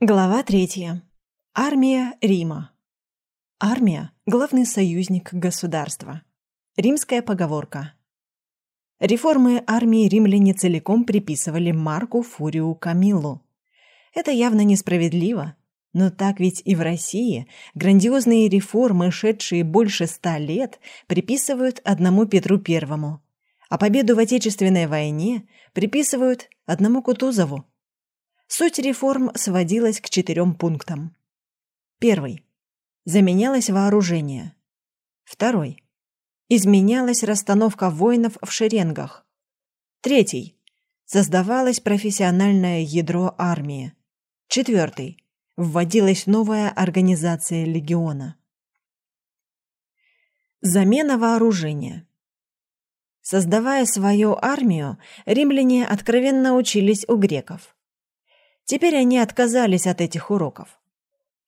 Глава третья. Армия Рима. Армия – главный союзник государства. Римская поговорка. Реформы армии римляне целиком приписывали Марку Фурию Камиллу. Это явно несправедливо, но так ведь и в России грандиозные реформы, шедшие больше ста лет, приписывают одному Петру Первому, а победу в Отечественной войне приписывают одному Кутузову. Суть реформ сводилась к четырем пунктам. Первый. Заменялось вооружение. Второй. Изменялась расстановка воинов в шеренгах. Третий. Создавалось профессиональное ядро армии. Четвертый. Вводилась новая организация легиона. Замена вооружения. Создавая свою армию, римляне откровенно учились у греков. Теперь они отказались от этих уроков.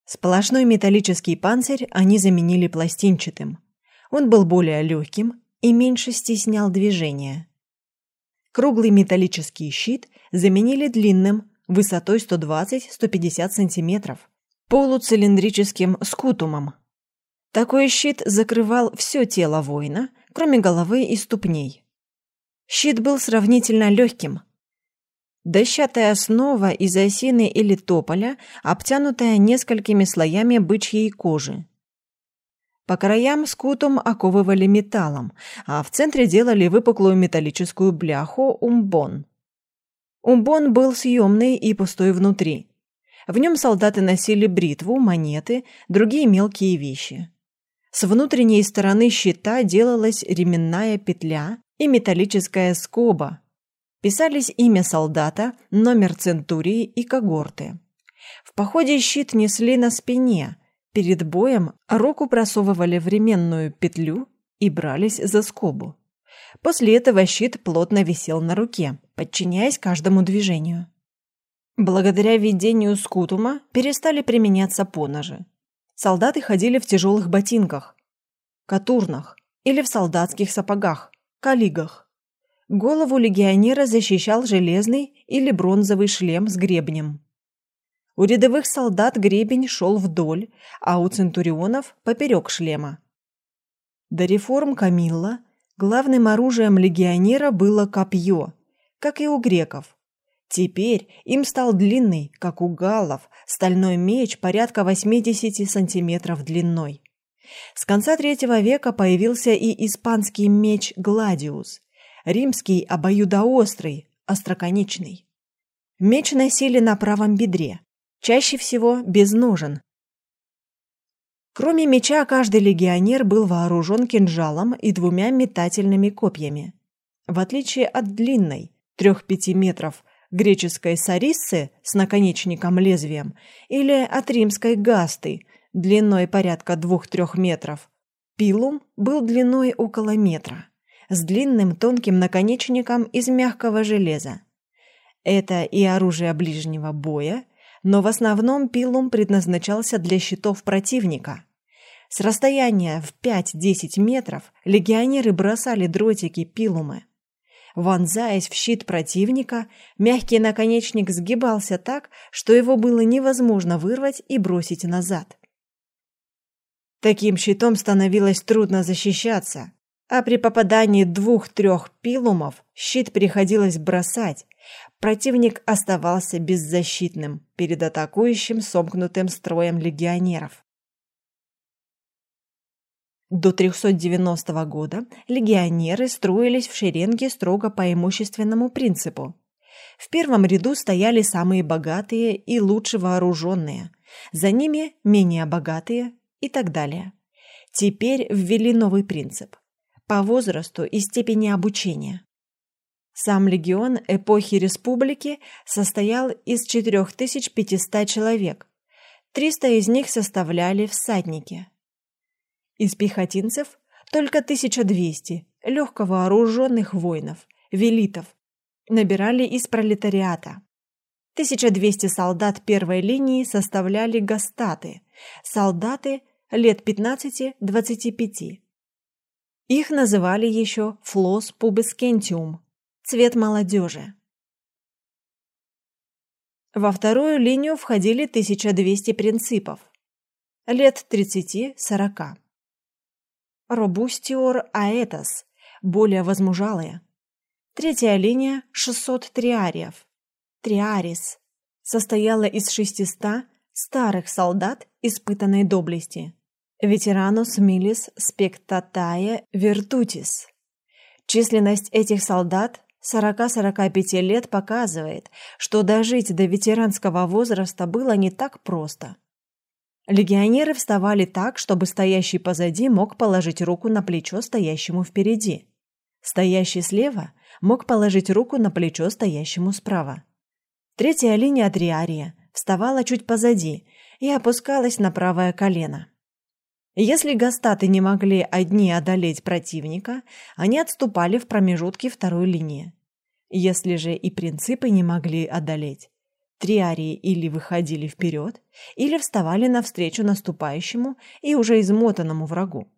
Сплошной металлический панцирь они заменили пластинчатым. Он был более легким и меньше стеснял движения. Круглый металлический щит заменили длинным, высотой 120-150 см, полуцилиндрическим скутумом. Такой щит закрывал все тело воина, кроме головы и ступней. Щит был сравнительно легким – Дощатая основа из осины или тополя, обтянутая несколькими слоями бычьей кожи. По краям скутум оковывали металлом, а в центре делали выпуклую металлическую бляху умбон. Умбон был съемный и пустой внутри. В нем солдаты носили бритву, монеты, другие мелкие вещи. С внутренней стороны щита делалась ременная петля и металлическая скоба, Писались имя солдата, номер центурии и когорты. В походе щит несли на спине. Перед боем руку просовывали в ременную петлю и брались за скобу. После этого щит плотно висел на руке, подчиняясь каждому движению. Благодаря введению скутума перестали применяться поножи. Солдаты ходили в тяжелых ботинках, катурнах или в солдатских сапогах, калигах. Голову легионера защищал железный или бронзовый шлем с гребнем. У рядовых солдат гребень шел вдоль, а у центурионов – поперек шлема. До реформ Камилла главным оружием легионера было копье, как и у греков. Теперь им стал длинный, как у галлов, стальной меч порядка 80 сантиметров длиной. С конца третьего века появился и испанский меч «Гладиус», римский обоюдоострый, остроконечный. Меч носили на правом бедре, чаще всего без ножен. Кроме меча, каждый легионер был вооружен кинжалом и двумя метательными копьями. В отличие от длинной, трех-пяти метров, греческой сариссы с наконечником-лезвием или от римской гасты, длиной порядка двух-трех метров, пилум был длиной около метра с длинным тонким наконечником из мягкого железа. Это и оружие ближнего боя, но в основном пилум предназначался для щитов противника. С расстояния в 5-10 метров легионеры бросали дротики пилумы. Вонзаясь в щит противника, мягкий наконечник сгибался так, что его было невозможно вырвать и бросить назад. Таким щитом становилось трудно защищаться, а при попадании двух-трех пилумов щит приходилось бросать. Противник оставался беззащитным перед атакующим сомкнутым строем легионеров. До 390 года легионеры строились в шеренге строго по имущественному принципу. В первом ряду стояли самые богатые и лучше вооруженные, за ними менее богатые и так далее. Теперь ввели новый принцип по возрасту и степени обучения. Сам легион эпохи республики состоял из 4500 человек. 300 из них составляли всадники. Из пехотинцев только 1200 легко вооруженных воинов, велитов, набирали из пролетариата. 1200 солдат первой линии составляли гастаты, солдаты лет 15-25. Их называли еще флос пубескентиум – цвет молодежи. Во вторую линию входили 1200 принципов, лет 30-40. Робустиор аэтос, более возмужалые. Третья линия – 600 триариев. Триарис состояла из 600 старых солдат испытанной доблести. Ветеранус милис спектатае виртутис. Численность этих солдат 40-45 лет показывает, что дожить до ветеранского возраста было не так просто. Легионеры вставали так, чтобы стоящий позади мог положить руку на плечо стоящему впереди. Стоящий слева мог положить руку на плечо стоящему справа. Третья линия триария вставала чуть позади и опускалась на правое колено. Если гастаты не могли одни одолеть противника, они отступали в промежутке второй линии. Если же и принципы не могли одолеть, триарии или выходили вперед, или вставали навстречу наступающему и уже измотанному врагу.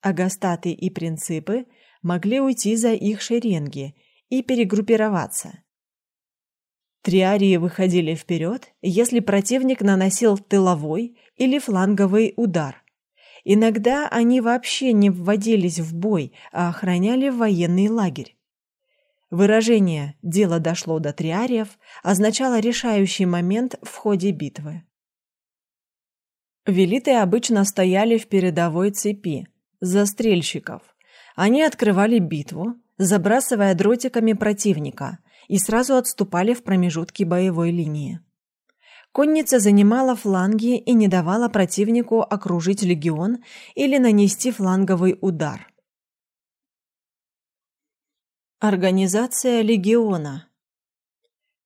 Агастаты и принципы могли уйти за их шеренги и перегруппироваться. Триарии выходили вперед, если противник наносил тыловой или фланговый удар. Иногда они вообще не вводились в бой, а охраняли военный лагерь. Выражение «дело дошло до триариев» означало решающий момент в ходе битвы. Велиты обычно стояли в передовой цепи, застрельщиков. Они открывали битву, забрасывая дротиками противника, и сразу отступали в промежутки боевой линии. Конница занимала фланги и не давала противнику окружить легион или нанести фланговый удар. Организация легиона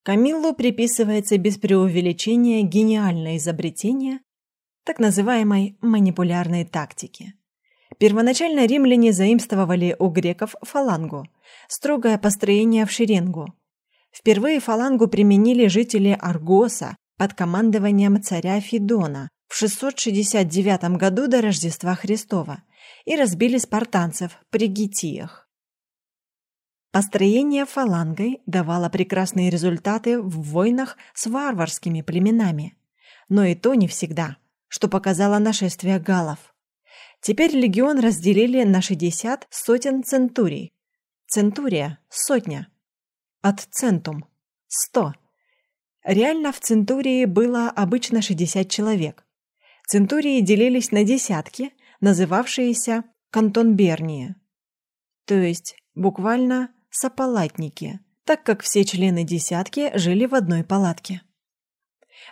Камиллу приписывается без преувеличения гениальное изобретение так называемой манипулярной тактики. Первоначально римляне заимствовали у греков фалангу, строгое построение в шеренгу. Впервые фалангу применили жители Аргоса под командованием царя Фидона в 669 году до Рождества Христова и разбили спартанцев при Гитиях. Построение фалангой давало прекрасные результаты в войнах с варварскими племенами, но и то не всегда, что показало нашествие галлов. Теперь легион разделили на 60 сотен центурий. Центурия – сотня. От центум – сто. Реально в Центурии было обычно 60 человек. Центурии делились на десятки, называвшиеся кантонбернии, то есть буквально сопалатники, так как все члены десятки жили в одной палатке.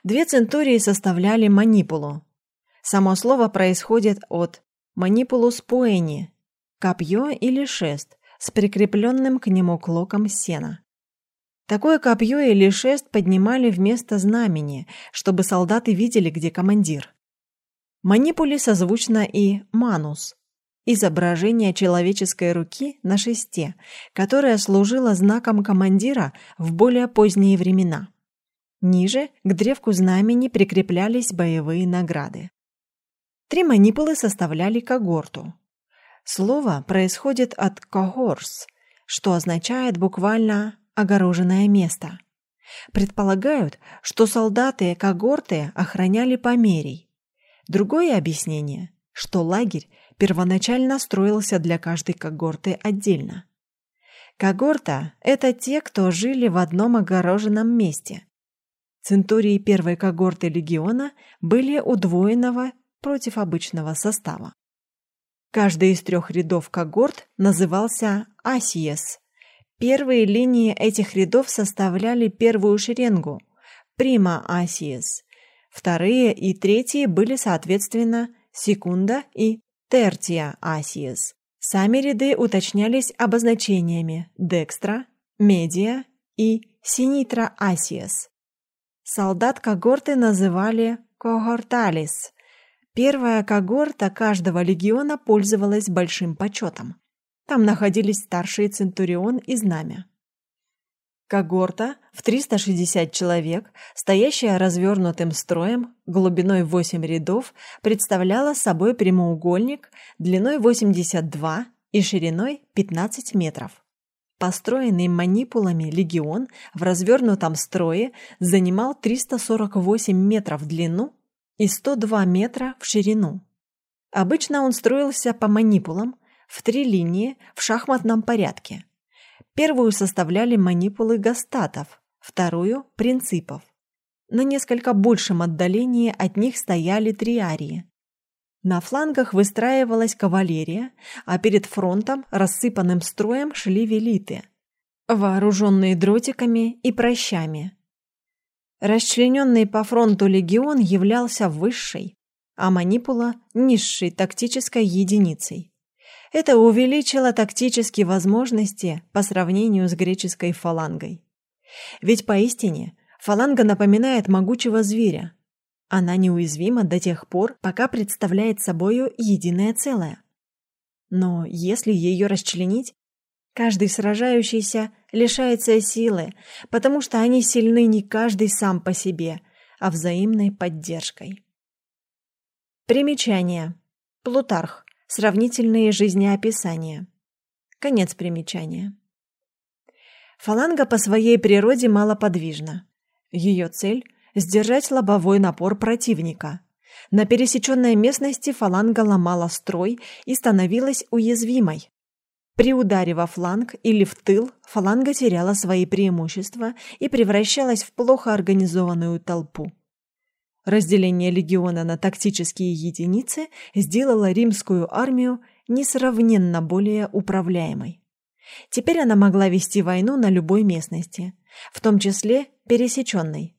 Две центурии составляли манипулу. Само слово происходит от манипулус поэни – копье или шест с прикрепленным к нему клоком сена. Такое копье или шест поднимали вместо знамени, чтобы солдаты видели, где командир. Манипули созвучно и манус – изображение человеческой руки на шесте, которое служило знаком командира в более поздние времена. Ниже к древку знамени прикреплялись боевые награды. Три манипулы составляли когорту. Слово происходит от «когорс», что означает буквально огороженное место. Предполагают, что солдаты когорты охраняли померий. Другое объяснение, что лагерь первоначально строился для каждой когорты отдельно. Когорта – это те, кто жили в одном огороженном месте. Центурии первой когорты легиона были удвоенного против обычного состава. Каждый из трех рядов когорт назывался асиес Первые линии этих рядов составляли первую шеренгу прима асиес. Вторые и третьи были, соответственно, секунда и тертия асиес. Сами ряды уточнялись обозначениями декстра, медиа и синитра асиес. Солдат когорты называли когорталис. Первая когорта каждого легиона пользовалась большим почетом. Там находились старшие Центурион и Знамя. Когорта в 360 человек, стоящая развернутым строем, глубиной 8 рядов, представляла собой прямоугольник длиной 82 и шириной 15 метров. Построенный манипулами легион в развернутом строе занимал 348 метров в длину и 102 метра в ширину. Обычно он строился по манипулам в три линии в шахматном порядке. Первую составляли манипулы гастатов, вторую – принципов. На несколько большем отдалении от них стояли триарии. На флангах выстраивалась кавалерия, а перед фронтом рассыпанным строем шли велиты, вооруженные дротиками и прощами. Расчлененный по фронту легион являлся высшей, а манипула – низшей тактической единицей. Это увеличило тактические возможности по сравнению с греческой фалангой. Ведь поистине фаланга напоминает могучего зверя. Она неуязвима до тех пор, пока представляет собою единое целое. Но если ее расчленить, каждый сражающийся лишается силы, потому что они сильны не каждый сам по себе, а взаимной поддержкой. Примечание. Плутарх. Сравнительные жизнеописания. Конец примечания. Фаланга по своей природе малоподвижна. Ее цель – сдержать лобовой напор противника. На пересеченной местности фаланга ломала строй и становилась уязвимой. При ударе во фланг или в тыл фаланга теряла свои преимущества и превращалась в плохо организованную толпу. Разделение легиона на тактические единицы сделало римскую армию несравненно более управляемой. Теперь она могла вести войну на любой местности, в том числе пересеченной.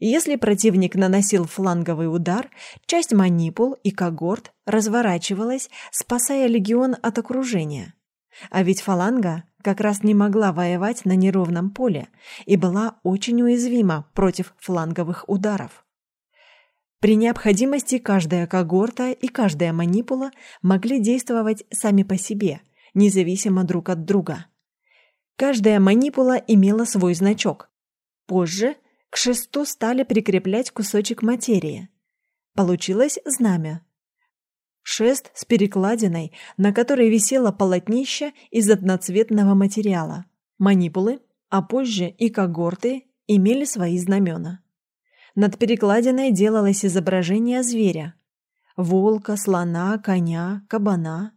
Если противник наносил фланговый удар, часть манипул и когорт разворачивалась, спасая легион от окружения. А ведь фаланга как раз не могла воевать на неровном поле и была очень уязвима против фланговых ударов. При необходимости каждая когорта и каждая манипула могли действовать сами по себе, независимо друг от друга. Каждая манипула имела свой значок. Позже к шесту стали прикреплять кусочек материи. Получилось знамя. Шест с перекладиной, на которой висело полотнище из одноцветного материала. Манипулы, а позже и когорты имели свои знамена. Над перекладиной делалось изображение зверя. Волка, слона, коня, кабана.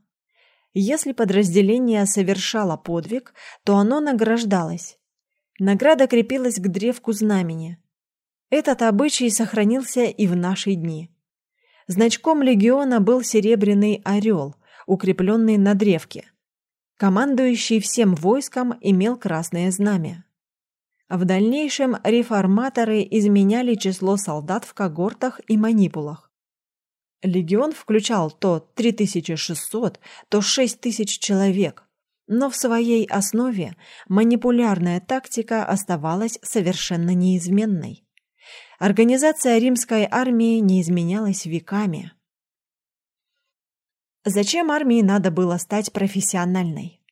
Если подразделение совершало подвиг, то оно награждалось. Награда крепилась к древку знамени. Этот обычай сохранился и в наши дни. Значком легиона был серебряный орел, укрепленный на древке. Командующий всем войском имел красное знамя. В дальнейшем реформаторы изменяли число солдат в когортах и манипулах. Легион включал то 3600, то 6000 человек, но в своей основе манипулярная тактика оставалась совершенно неизменной. Организация римской армии не изменялась веками. Зачем армии надо было стать профессиональной?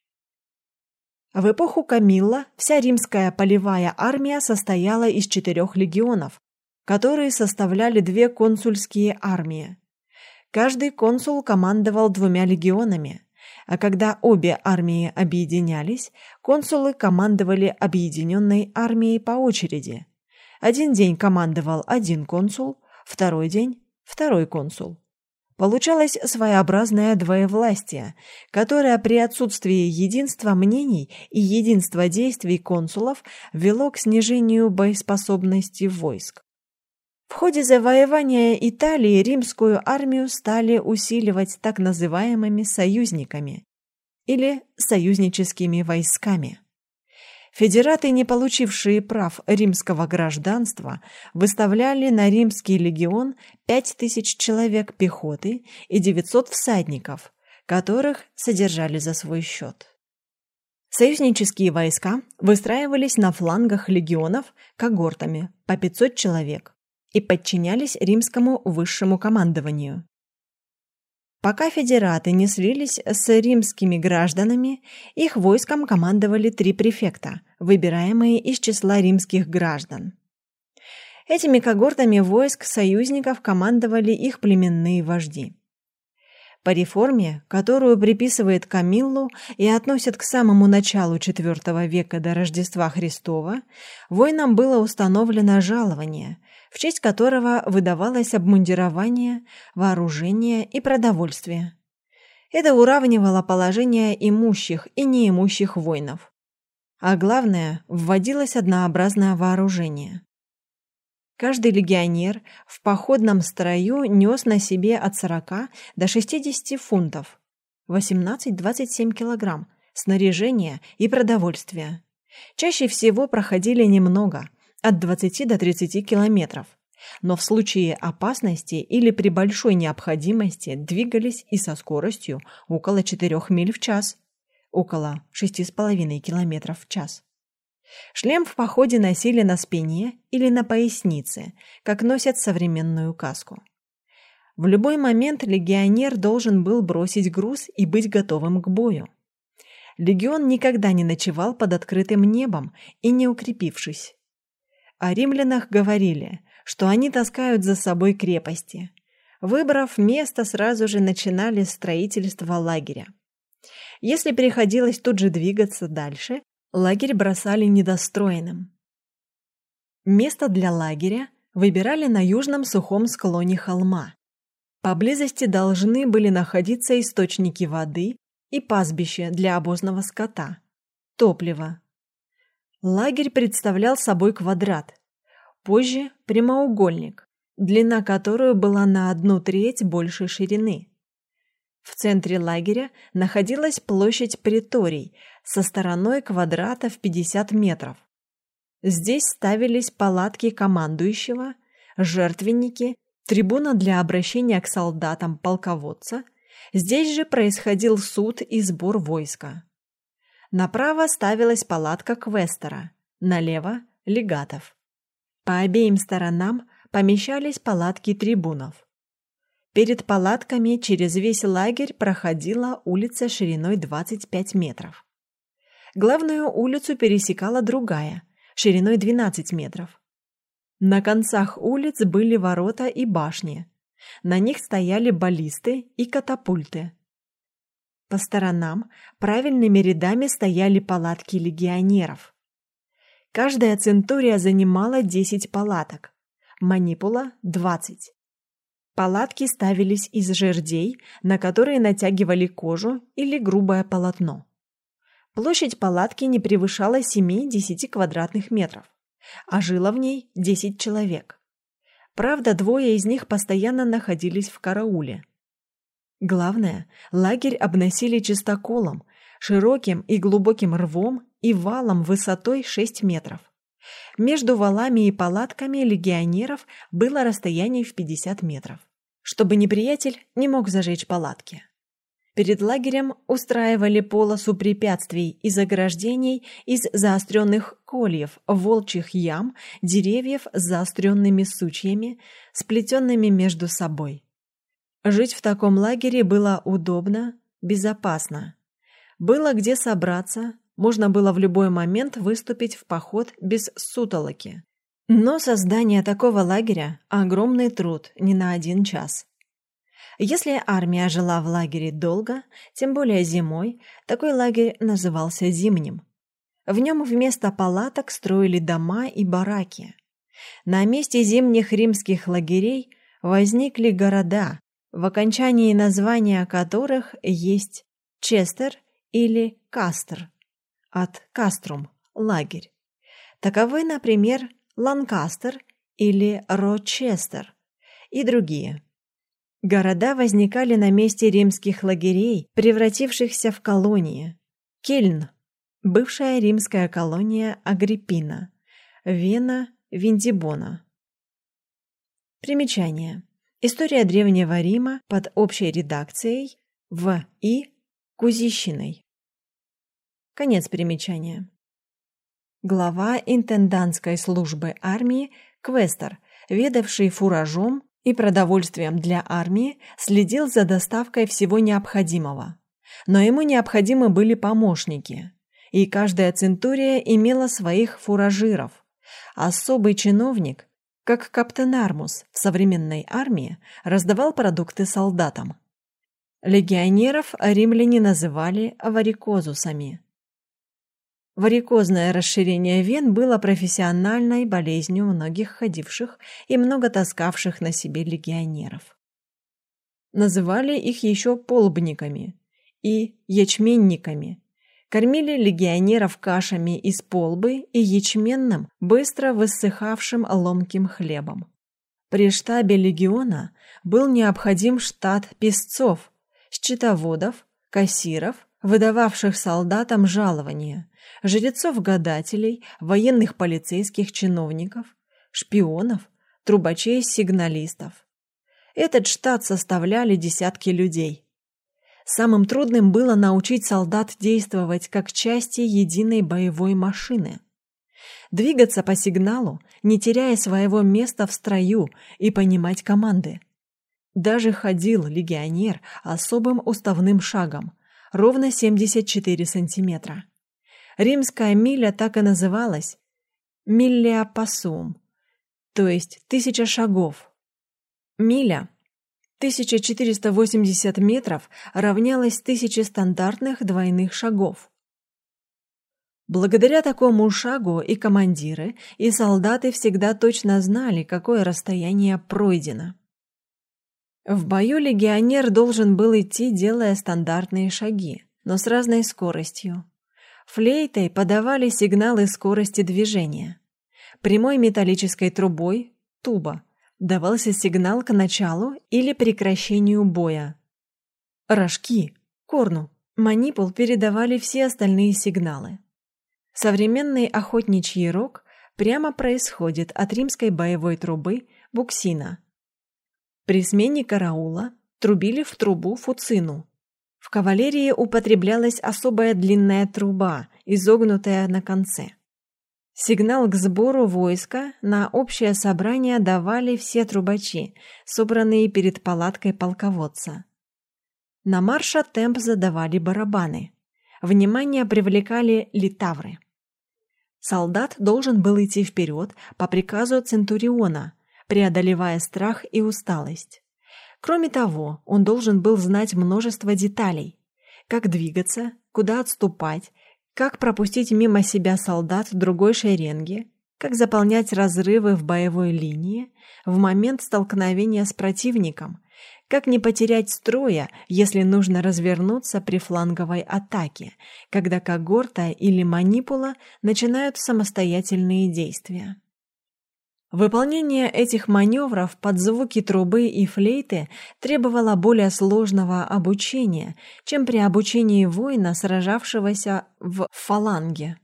В эпоху Камилла вся римская полевая армия состояла из четырех легионов, которые составляли две консульские армии. Каждый консул командовал двумя легионами, а когда обе армии объединялись, консулы командовали объединенной армией по очереди. Один день командовал один консул, второй день – второй консул. Получалось своеобразное двоевластие, которое при отсутствии единства мнений и единства действий консулов вело к снижению боеспособности войск. В ходе завоевания Италии римскую армию стали усиливать так называемыми союзниками или союзническими войсками. Федераты, не получившие прав римского гражданства, выставляли на римский легион 5000 человек пехоты и 900 всадников, которых содержали за свой счет. Союзнические войска выстраивались на флангах легионов когортами по 500 человек и подчинялись римскому высшему командованию. Пока федераты не слились с римскими гражданами, их войском командовали три префекта, выбираемые из числа римских граждан. Этими когортами войск союзников командовали их племенные вожди. По реформе, которую приписывает Камиллу и относят к самому началу IV века до Рождества Христова, воинам было установлено жалование, в честь которого выдавалось обмундирование, вооружение и продовольствие. Это уравнивало положение имущих и неимущих воинов. А главное, вводилось однообразное вооружение. Каждый легионер в походном строю нес на себе от 40 до 60 фунтов, 18-27 килограмм, снаряжения и продовольствия. Чаще всего проходили немного, от 20 до 30 километров, но в случае опасности или при большой необходимости двигались и со скоростью около 4 миль в час, около 6,5 километров в час. Шлем в походе носили на спине или на пояснице, как носят современную каску. В любой момент легионер должен был бросить груз и быть готовым к бою. Легион никогда не ночевал под открытым небом и не укрепившись. О римлянах говорили, что они таскают за собой крепости. Выбрав место, сразу же начинали строительство лагеря. Если приходилось тут же двигаться дальше, лагерь бросали недостроенным. Место для лагеря выбирали на южном сухом склоне холма. Поблизости должны были находиться источники воды и пастбище для обозного скота, топливо. Лагерь представлял собой квадрат, позже прямоугольник, длина которого была на одну треть больше ширины. В центре лагеря находилась площадь Приторий со стороной квадрата в 50 метров. Здесь ставились палатки командующего, жертвенники, трибуна для обращения к солдатам полководца. Здесь же происходил суд и сбор войска. Направо ставилась палатка квестера, налево – легатов. По обеим сторонам помещались палатки трибунов. Перед палатками через весь лагерь проходила улица шириной 25 метров. Главную улицу пересекала другая, шириной 12 метров. На концах улиц были ворота и башни. На них стояли баллисты и катапульты. По сторонам правильными рядами стояли палатки легионеров. Каждая центурия занимала 10 палаток, манипула – 20. Палатки ставились из жердей, на которые натягивали кожу или грубое полотно. Площадь палатки не превышала 7-10 квадратных метров, а жило в ней 10 человек. Правда, двое из них постоянно находились в карауле. Главное, лагерь обносили чистоколом, широким и глубоким рвом и валом высотой 6 метров. Между валами и палатками легионеров было расстояние в 50 метров, чтобы неприятель не мог зажечь палатки. Перед лагерем устраивали полосу препятствий и заграждений из заостренных кольев, волчьих ям, деревьев с заостренными сучьями, сплетенными между собой. Жить в таком лагере было удобно, безопасно. Было где собраться, можно было в любой момент выступить в поход без сутолоки. Но создание такого лагеря – огромный труд не на один час. Если армия жила в лагере долго, тем более зимой, такой лагерь назывался зимним. В нем вместо палаток строили дома и бараки. На месте зимних римских лагерей возникли города, в окончании названия которых есть Честер или Кастер, от Каструм – лагерь. Таковы, например, Ланкастер или Рочестер и другие. Города возникали на месте римских лагерей, превратившихся в колонии. Кельн – бывшая римская колония Агриппина, Вена, Виндибона. Примечание. История Древнего Рима под общей редакцией В. И. Кузищиной. Конец примечания. Глава интендантской службы армии Квестер, ведавший фуражом и продовольствием для армии, следил за доставкой всего необходимого. Но ему необходимы были помощники, и каждая центурия имела своих фуражиров. Особый чиновник, как каптен Армус в современной армии, раздавал продукты солдатам. Легионеров римляне называли варикозусами. Варикозное расширение вен было профессиональной болезнью многих ходивших и много таскавших на себе легионеров. Называли их еще полбниками и ячменниками. Кормили легионеров кашами из полбы и ячменным, быстро высыхавшим ломким хлебом. При штабе легиона был необходим штат песцов, счетоводов, кассиров, выдававших солдатам жалования, жрецов-гадателей, военных полицейских чиновников, шпионов, трубачей-сигналистов. Этот штат составляли десятки людей. Самым трудным было научить солдат действовать как части единой боевой машины. Двигаться по сигналу, не теряя своего места в строю и понимать команды. Даже ходил легионер особым уставным шагом, ровно 74 сантиметра. Римская миля так и называлась «милля пассум», то есть «тысяча шагов». Миля 1480 метров равнялась тысяче стандартных двойных шагов. Благодаря такому шагу и командиры, и солдаты всегда точно знали, какое расстояние пройдено. В бою легионер должен был идти, делая стандартные шаги, но с разной скоростью. Флейтой подавали сигналы скорости движения. Прямой металлической трубой, туба, давался сигнал к началу или прекращению боя. Рожки, корну, манипул передавали все остальные сигналы. Современный охотничий рог прямо происходит от римской боевой трубы буксина, при смене караула трубили в трубу фуцину. В кавалерии употреблялась особая длинная труба, изогнутая на конце. Сигнал к сбору войска на общее собрание давали все трубачи, собранные перед палаткой полководца. На марша темп задавали барабаны. Внимание привлекали литавры. Солдат должен был идти вперед по приказу Центуриона, преодолевая страх и усталость. Кроме того, он должен был знать множество деталей. Как двигаться, куда отступать, как пропустить мимо себя солдат другой шеренги, как заполнять разрывы в боевой линии в момент столкновения с противником, как не потерять строя, если нужно развернуться при фланговой атаке, когда когорта или манипула начинают самостоятельные действия. Выполнение этих маневров под звуки трубы и флейты требовало более сложного обучения, чем при обучении воина, сражавшегося в фаланге.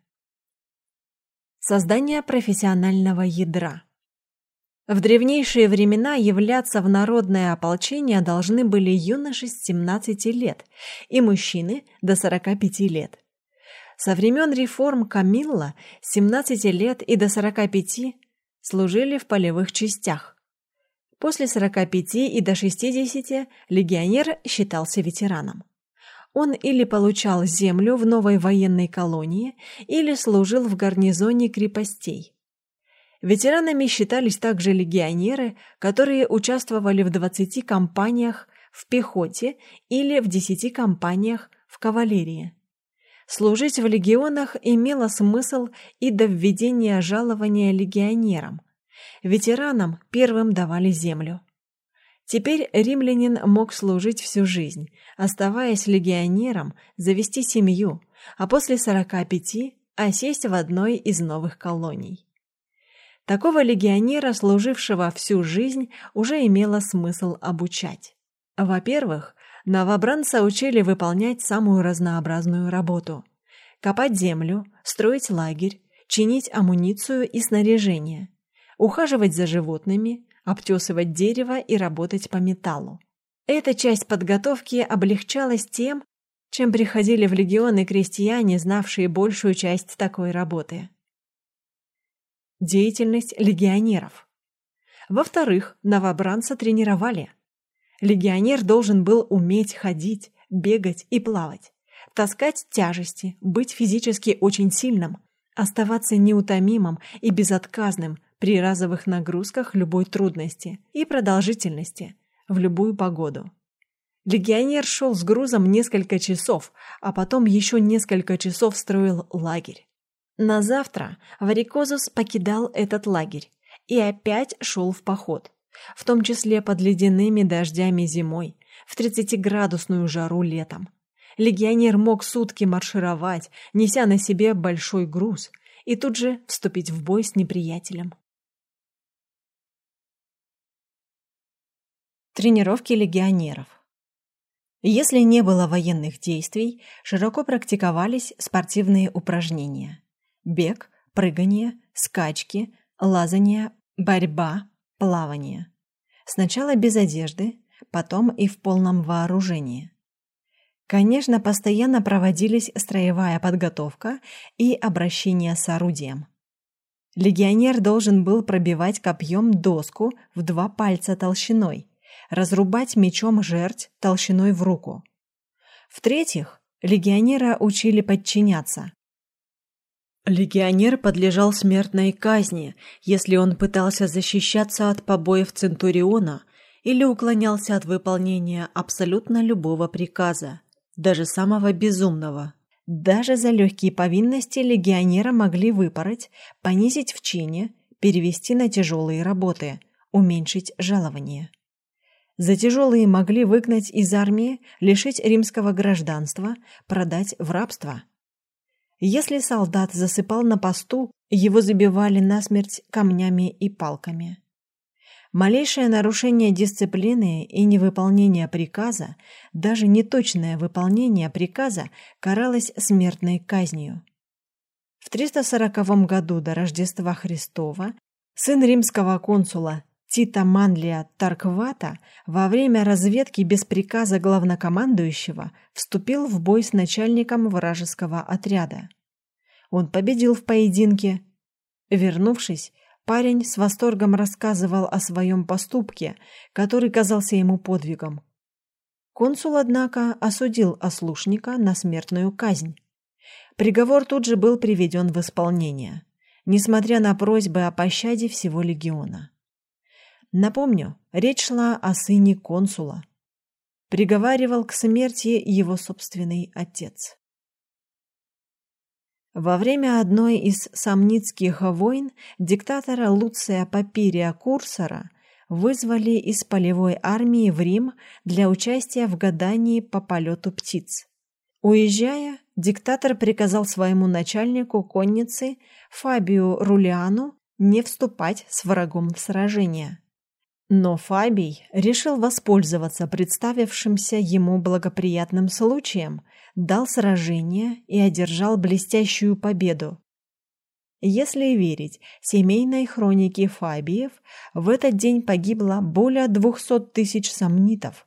Создание профессионального ядра. В древнейшие времена являться в народное ополчение должны были юноши с 17 лет и мужчины до 45 лет. Со времен реформ Камилла с 17 лет и до 45 служили в полевых частях. После 45 и до 60 легионер считался ветераном. Он или получал землю в новой военной колонии, или служил в гарнизоне крепостей. Ветеранами считались также легионеры, которые участвовали в 20 кампаниях в пехоте или в 10 кампаниях в кавалерии. Служить в легионах имело смысл и до введения жалования легионерам. Ветеранам первым давали землю. Теперь римлянин мог служить всю жизнь, оставаясь легионером, завести семью, а после 45 осесть в одной из новых колоний. Такого легионера, служившего всю жизнь, уже имело смысл обучать. Во-первых, Новобранца учили выполнять самую разнообразную работу: копать землю, строить лагерь, чинить амуницию и снаряжение, ухаживать за животными, обтесывать дерево и работать по металлу. Эта часть подготовки облегчалась тем, чем приходили в легионы крестьяне, знавшие большую часть такой работы. Деятельность легионеров. Во-вторых, новобранца тренировали. Легионер должен был уметь ходить, бегать и плавать, таскать тяжести, быть физически очень сильным, оставаться неутомимым и безотказным при разовых нагрузках любой трудности и продолжительности в любую погоду. Легионер шел с грузом несколько часов, а потом еще несколько часов строил лагерь. На завтра Варикозус покидал этот лагерь и опять шел в поход, в том числе под ледяными дождями зимой, в 30-градусную жару летом. Легионер мог сутки маршировать, неся на себе большой груз, и тут же вступить в бой с неприятелем. Тренировки легионеров Если не было военных действий, широко практиковались спортивные упражнения. Бег, прыгание, скачки, лазание, борьба, плавание. Сначала без одежды, потом и в полном вооружении. Конечно, постоянно проводились строевая подготовка и обращение с орудием. Легионер должен был пробивать копьем доску в два пальца толщиной, разрубать мечом жерть толщиной в руку. В-третьих, легионера учили подчиняться. Легионер подлежал смертной казни, если он пытался защищаться от побоев Центуриона или уклонялся от выполнения абсолютно любого приказа даже самого безумного. Даже за легкие повинности легионера могли выпороть, понизить в чине, перевести на тяжелые работы, уменьшить жалование. За тяжелые могли выгнать из армии, лишить римского гражданства, продать в рабство. Если солдат засыпал на посту, его забивали насмерть камнями и палками. Малейшее нарушение дисциплины и невыполнение приказа, даже неточное выполнение приказа каралось смертной казнью. В 340 году до Рождества Христова сын римского консула Тита Манлия Тарквата во время разведки без приказа главнокомандующего вступил в бой с начальником вражеского отряда. Он победил в поединке. Вернувшись, Парень с восторгом рассказывал о своем поступке, который казался ему подвигом. Консул, однако, осудил ослушника на смертную казнь. Приговор тут же был приведен в исполнение, несмотря на просьбы о пощаде всего легиона. Напомню, речь шла о сыне консула. Приговаривал к смерти его собственный отец. Во время одной из самницких войн диктатора Луция Папирия Курсора вызвали из полевой армии в Рим для участия в гадании по полету птиц. Уезжая, диктатор приказал своему начальнику конницы Фабию Рулиану не вступать с врагом в сражение. Но Фабий решил воспользоваться представившимся ему благоприятным случаем, дал сражение и одержал блестящую победу. Если верить семейной хронике Фабиев, в этот день погибло более двухсот тысяч сомнитов.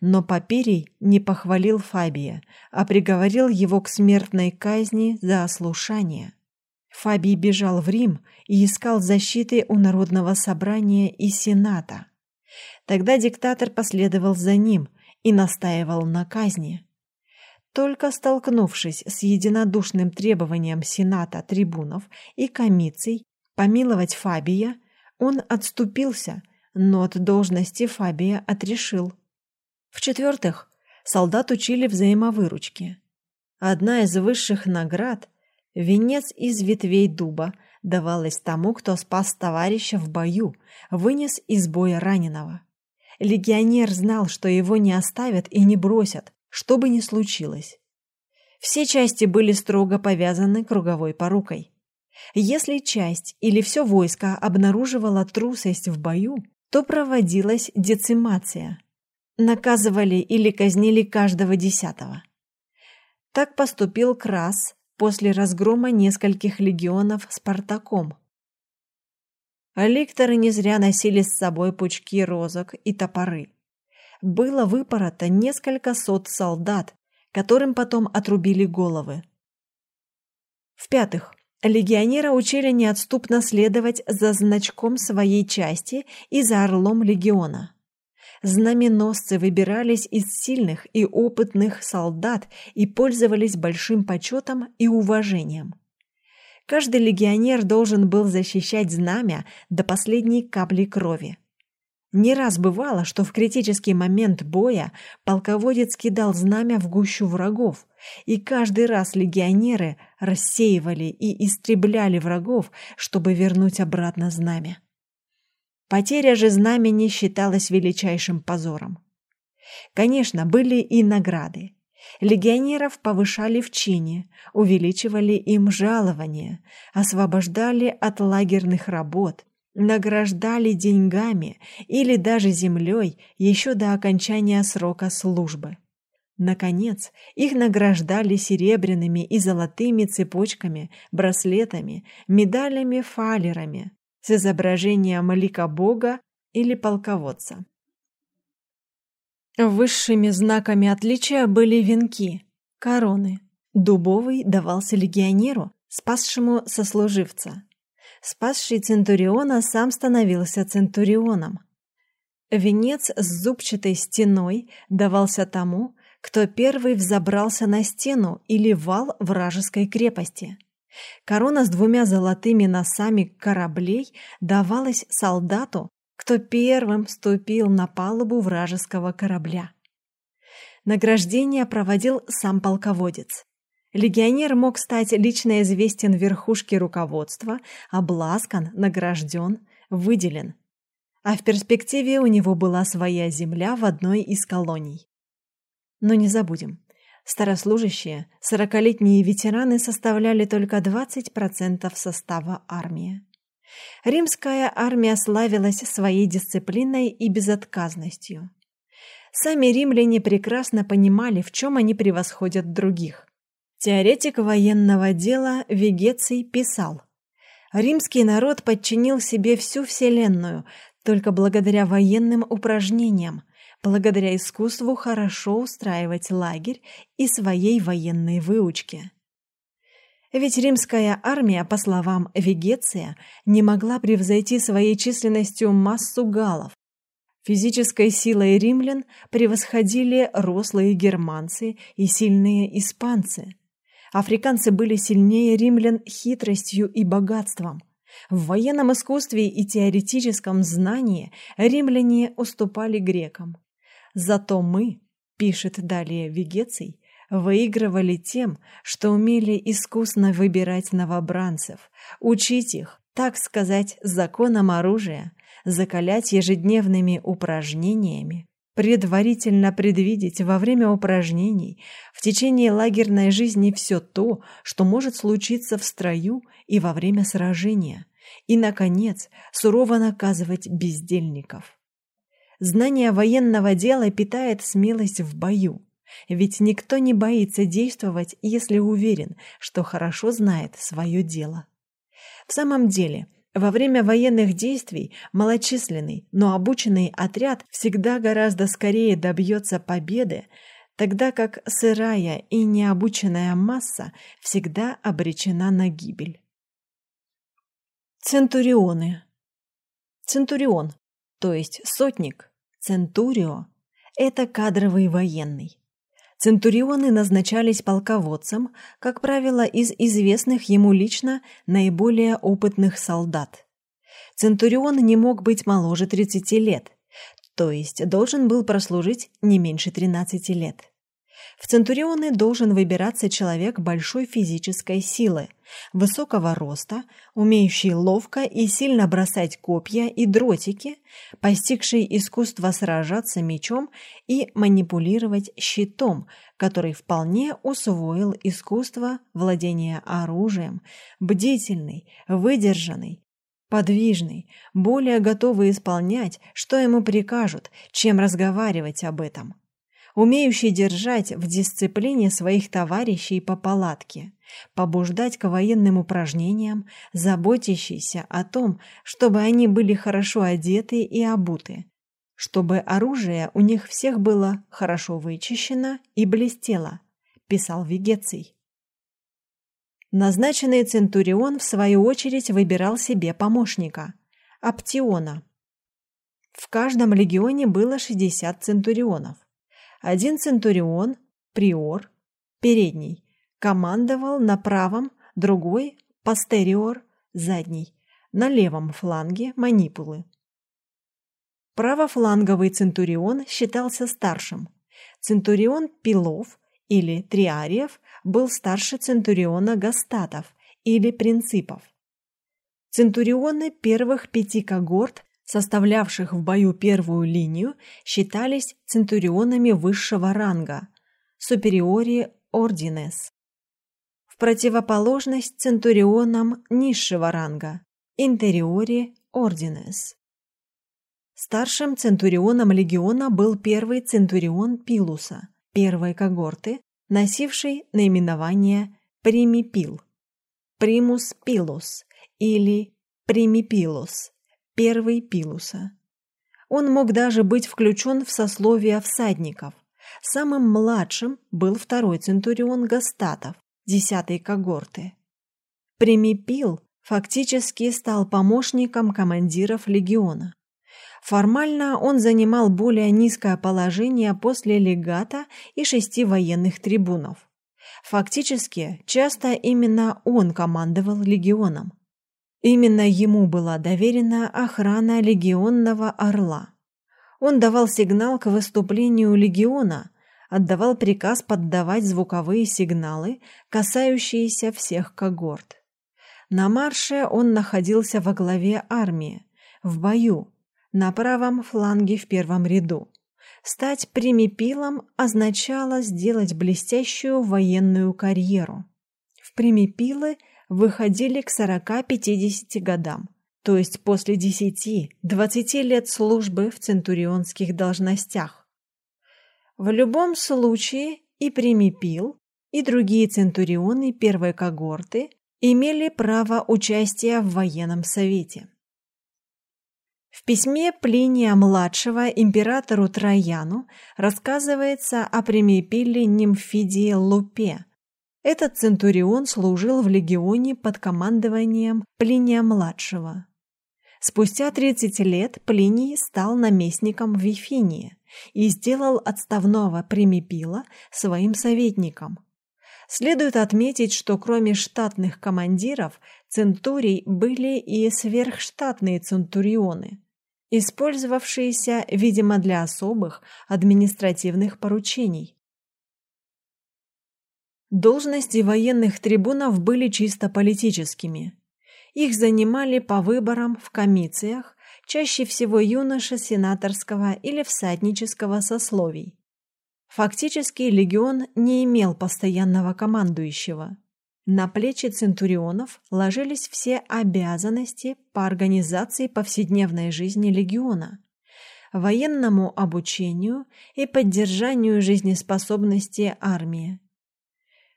Но Папирий не похвалил Фабия, а приговорил его к смертной казни за ослушание. Фабий бежал в Рим и искал защиты у Народного собрания и Сената. Тогда диктатор последовал за ним и настаивал на казни. Только столкнувшись с единодушным требованием Сената трибунов и комиций помиловать Фабия, он отступился, но от должности Фабия отрешил. В-четвертых, солдат учили взаимовыручке. Одна из высших наград Венец из ветвей дуба давалось тому, кто спас товарища в бою, вынес из боя раненого. Легионер знал, что его не оставят и не бросят, что бы ни случилось. Все части были строго повязаны круговой порукой. Если часть или все войско обнаруживало трусость в бою, то проводилась децимация. Наказывали или казнили каждого десятого. Так поступил Крас после разгрома нескольких легионов Спартаком. А ликторы не зря носили с собой пучки розок и топоры. Было выпорото несколько сот солдат, которым потом отрубили головы. В-пятых, легионера учили неотступно следовать за значком своей части и за орлом легиона. Знаменосцы выбирались из сильных и опытных солдат и пользовались большим почетом и уважением. Каждый легионер должен был защищать знамя до последней капли крови. Не раз бывало, что в критический момент боя полководец кидал знамя в гущу врагов, и каждый раз легионеры рассеивали и истребляли врагов, чтобы вернуть обратно знамя. Потеря же знамени считалась величайшим позором. Конечно, были и награды. Легионеров повышали в чине, увеличивали им жалования, освобождали от лагерных работ, награждали деньгами или даже землей еще до окончания срока службы. Наконец, их награждали серебряными и золотыми цепочками, браслетами, медалями-фалерами с изображением лика бога или полководца. Высшими знаками отличия были венки, короны. Дубовый давался легионеру, спасшему сослуживца. Спасший Центуриона сам становился Центурионом. Венец с зубчатой стеной давался тому, кто первый взобрался на стену или вал вражеской крепости. Корона с двумя золотыми носами кораблей давалась солдату, кто первым ступил на палубу вражеского корабля. Награждение проводил сам полководец. Легионер мог стать лично известен верхушке руководства, обласкан, награжден, выделен. А в перспективе у него была своя земля в одной из колоний. Но не забудем, старослужащие, сорокалетние ветераны составляли только 20% состава армии. Римская армия славилась своей дисциплиной и безотказностью. Сами римляне прекрасно понимали, в чем они превосходят других. Теоретик военного дела Вегеций писал: Римский народ подчинил себе всю вселенную только благодаря военным упражнениям, благодаря искусству хорошо устраивать лагерь и своей военной выучке. Ведь римская армия, по словам Вегеция, не могла превзойти своей численностью массу галлов. Физической силой римлян превосходили рослые германцы и сильные испанцы. Африканцы были сильнее римлян хитростью и богатством. В военном искусстве и теоретическом знании римляне уступали грекам. Зато мы, пишет далее Вегеций, выигрывали тем, что умели искусно выбирать новобранцев, учить их, так сказать, законам оружия, закалять ежедневными упражнениями, предварительно предвидеть во время упражнений, в течение лагерной жизни все то, что может случиться в строю и во время сражения, и, наконец, сурово наказывать бездельников. Знание военного дела питает смелость в бою, ведь никто не боится действовать, если уверен, что хорошо знает свое дело. В самом деле, во время военных действий малочисленный, но обученный отряд всегда гораздо скорее добьется победы, тогда как сырая и необученная масса всегда обречена на гибель. Центурионы. Центурион, то есть сотник, центурио это кадровый военный. Центурионы назначались полководцем, как правило, из известных ему лично наиболее опытных солдат. Центурион не мог быть моложе 30 лет, то есть должен был прослужить не меньше 13 лет. В центурионы должен выбираться человек большой физической силы, высокого роста, умеющий ловко и сильно бросать копья и дротики, постигший искусство сражаться мечом и манипулировать щитом, который вполне усвоил искусство владения оружием, бдительный, выдержанный, подвижный, более готовый исполнять, что ему прикажут, чем разговаривать об этом умеющий держать в дисциплине своих товарищей по палатке, побуждать к военным упражнениям, заботящийся о том, чтобы они были хорошо одеты и обуты, чтобы оружие у них всех было хорошо вычищено и блестело, писал Вегеций. Назначенный центурион в свою очередь выбирал себе помощника Аптиона. В каждом легионе было 60 центурионов. Один центурион, приор, передний, командовал на правом, другой, постериор, задний, на левом фланге манипулы. Правофланговый центурион считался старшим. Центурион Пилов или Триариев был старше центуриона Гастатов или Принципов. Центурионы первых пяти когорт, составлявших в бою первую линию, считались центурионами высшего ранга – superiori ordines. В противоположность центурионам низшего ранга – interiori ordines. Старшим центурионом легиона был первый центурион Пилуса, первой когорты, носивший наименование Примипил. Примус Пилус или Примипилус, первый Пилуса. Он мог даже быть включен в сословие всадников. Самым младшим был второй центурион Гастатов, десятой когорты. Примипил фактически стал помощником командиров легиона. Формально он занимал более низкое положение после легата и шести военных трибунов. Фактически, часто именно он командовал легионом. Именно ему была доверена охрана легионного орла. Он давал сигнал к выступлению легиона, отдавал приказ поддавать звуковые сигналы, касающиеся всех когорт. На марше он находился во главе армии, в бою, на правом фланге в первом ряду. Стать примипилом означало сделать блестящую военную карьеру. В примипилы выходили к 40-50 годам, то есть после 10-20 лет службы в центурионских должностях. В любом случае и примипил, и другие центурионы первой когорты имели право участия в военном совете. В письме Плиния-младшего императору Трояну рассказывается о Примипилле Нимфидии Лупе. Этот центурион служил в легионе под командованием Плиния-младшего. Спустя 30 лет Плиний стал наместником в Вифинии и сделал отставного Примипила своим советником. Следует отметить, что кроме штатных командиров, центурий были и сверхштатные центурионы, использовавшиеся, видимо, для особых административных поручений. Должности военных трибунов были чисто политическими. Их занимали по выборам в комициях, чаще всего юноши сенаторского или всаднического сословий. Фактически легион не имел постоянного командующего. На плечи центурионов ложились все обязанности по организации повседневной жизни легиона, военному обучению и поддержанию жизнеспособности армии.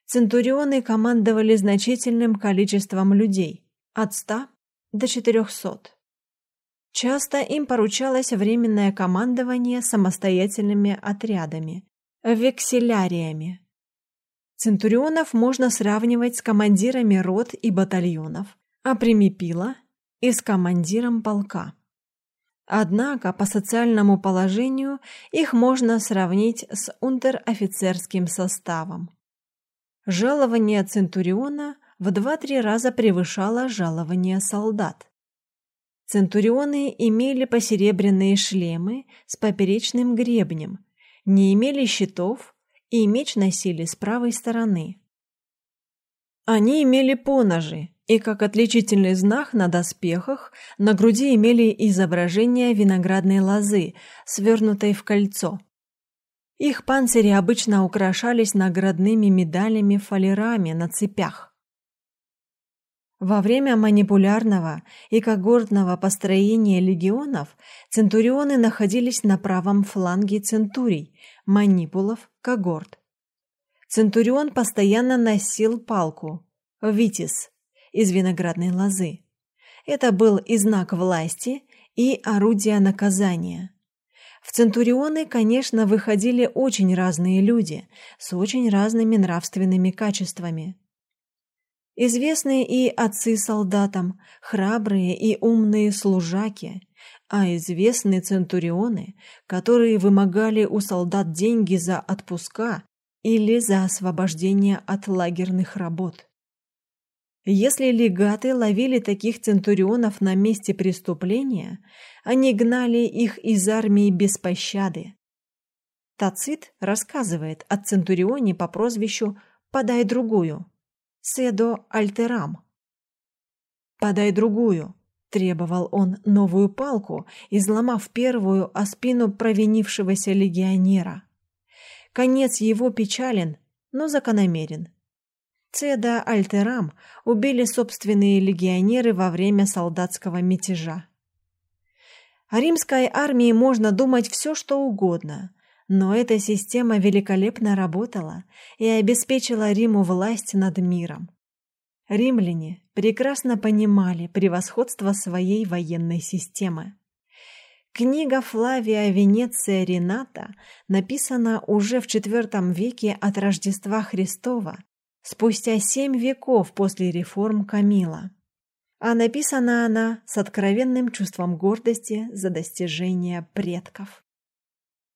Центурионы командовали значительным количеством людей, от 100 до 400. Часто им поручалось временное командование самостоятельными отрядами, векселяриями. Центурионов можно сравнивать с командирами рот и батальонов, а примипила и с командиром полка. Однако по социальному положению их можно сравнить с унтер-офицерским составом. Жалование центуриона в 2-3 раза превышало жалование солдат. Центурионы имели посеребряные шлемы с поперечным гребнем, не имели щитов и меч носили с правой стороны. Они имели поножи, и как отличительный знак на доспехах на груди имели изображение виноградной лозы, свернутой в кольцо. Их панцири обычно украшались наградными медалями-фалерами на цепях. Во время манипулярного и когортного построения легионов центурионы находились на правом фланге центурий, манипулов, когорт. Центурион постоянно носил палку, витис, из виноградной лозы. Это был и знак власти, и орудие наказания. В центурионы, конечно, выходили очень разные люди с очень разными нравственными качествами. Известные и отцы солдатам, храбрые и умные служаки, а известные центурионы, которые вымогали у солдат деньги за отпуска или за освобождение от лагерных работ. Если легаты ловили таких центурионов на месте преступления, они гнали их из армии без пощады. Тацит рассказывает о центурионе по прозвищу «Подай другую» – Седо Альтерам. «Подай другую», – требовал он новую палку, изломав первую о спину провинившегося легионера. Конец его печален, но закономерен – Цеда Альтерам убили собственные легионеры во время солдатского мятежа. О римской армии можно думать все, что угодно, но эта система великолепно работала и обеспечила Риму власть над миром. Римляне прекрасно понимали превосходство своей военной системы. Книга Флавия Венеция Рената написана уже в IV веке от Рождества Христова спустя семь веков после реформ Камила. А написана она с откровенным чувством гордости за достижения предков.